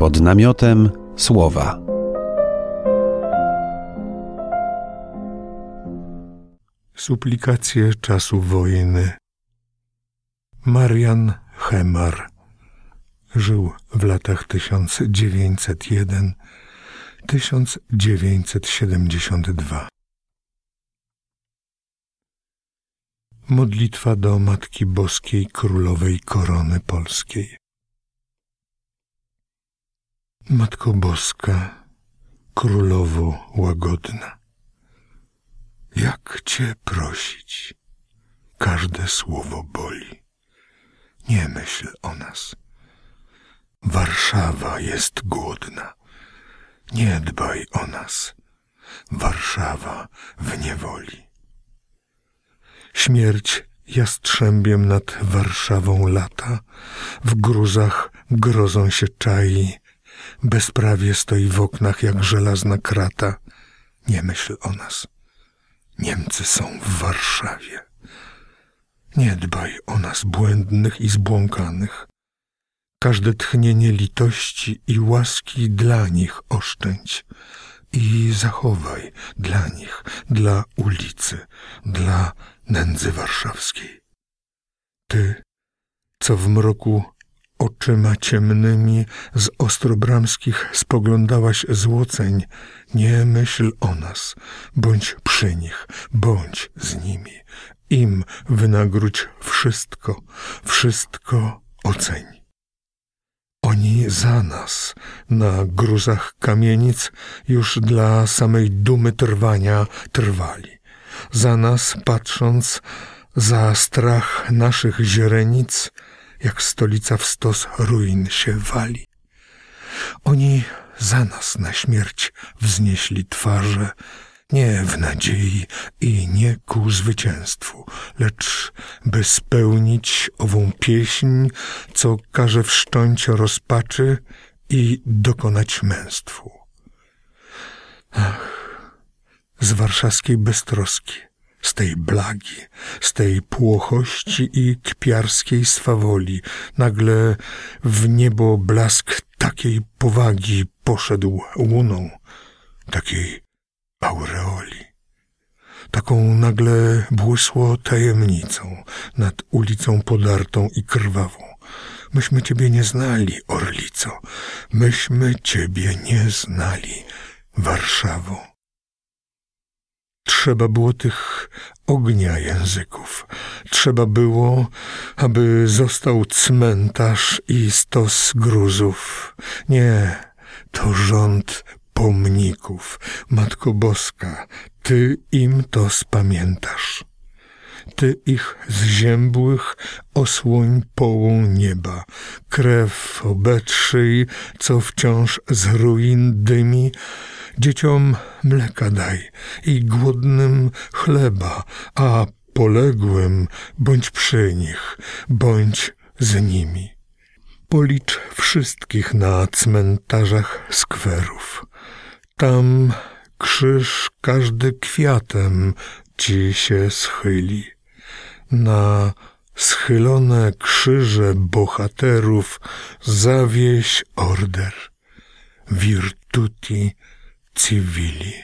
Pod namiotem słowa. Suplikacje czasu wojny. Marian Hemar żył w latach 1901-1972. Modlitwa do Matki Boskiej Królowej Korony Polskiej. Matko Boska, Królowo łagodna, jak Cię prosić? Każde słowo boli. Nie myśl o nas. Warszawa jest głodna. Nie dbaj o nas. Warszawa w niewoli. Śmierć jastrzębiem nad Warszawą lata, w gruzach grozą się czai, bezprawie stoi w oknach jak żelazna krata. Nie myśl o nas. Niemcy są w Warszawie. Nie dbaj o nas błędnych i zbłąkanych. Każde tchnienie litości i łaski dla nich oszczędź i zachowaj dla nich, dla ulicy, dla nędzy warszawskiej. Ty, co w mroku oczyma ciemnymi z ostrobramskich spoglądałaś złoceń, nie myśl o nas, bądź przy nich, bądź z nimi. Im wynagródź wszystko, wszystko oceń. Oni za nas na gruzach kamienic już dla samej dumy trwania trwali. Za nas patrząc, za strach naszych źrenic, jak stolica w stos ruin się wali. Oni za nas na śmierć wznieśli twarze, nie w nadziei i nie ku zwycięstwu, lecz by spełnić ową pieśń, co każe wszcząć rozpaczy i dokonać męstwu. Ach, z warszawskiej beztroski, z tej blagi, z tej płochości i kpiarskiej swawoli, nagle w niebo blask takiej powagi poszedł łuną, takiej aureoli. Taką nagle błysło tajemnicą nad ulicą podartą i krwawą. Myśmy Ciebie nie znali, Orlico. Myśmy Ciebie nie znali, Warszawo. Trzeba było tych ognia języków. Trzeba było, aby został cmentarz i stos gruzów. Nie, to rząd pomników. Matko Boska, Ty im to spamiętasz. Ty ich zziębłych osłoń połą nieba, krew obetrzyj, co wciąż z ruin dymi, dzieciom mleka daj i głodnym chleba, a poległym bądź przy nich, bądź z nimi. Policz wszystkich na cmentarzach skwerów. Tam krzyż każdy kwiatem ci się schyli. Na schylone krzyże bohaterów zawieś order. Virtuti цивили.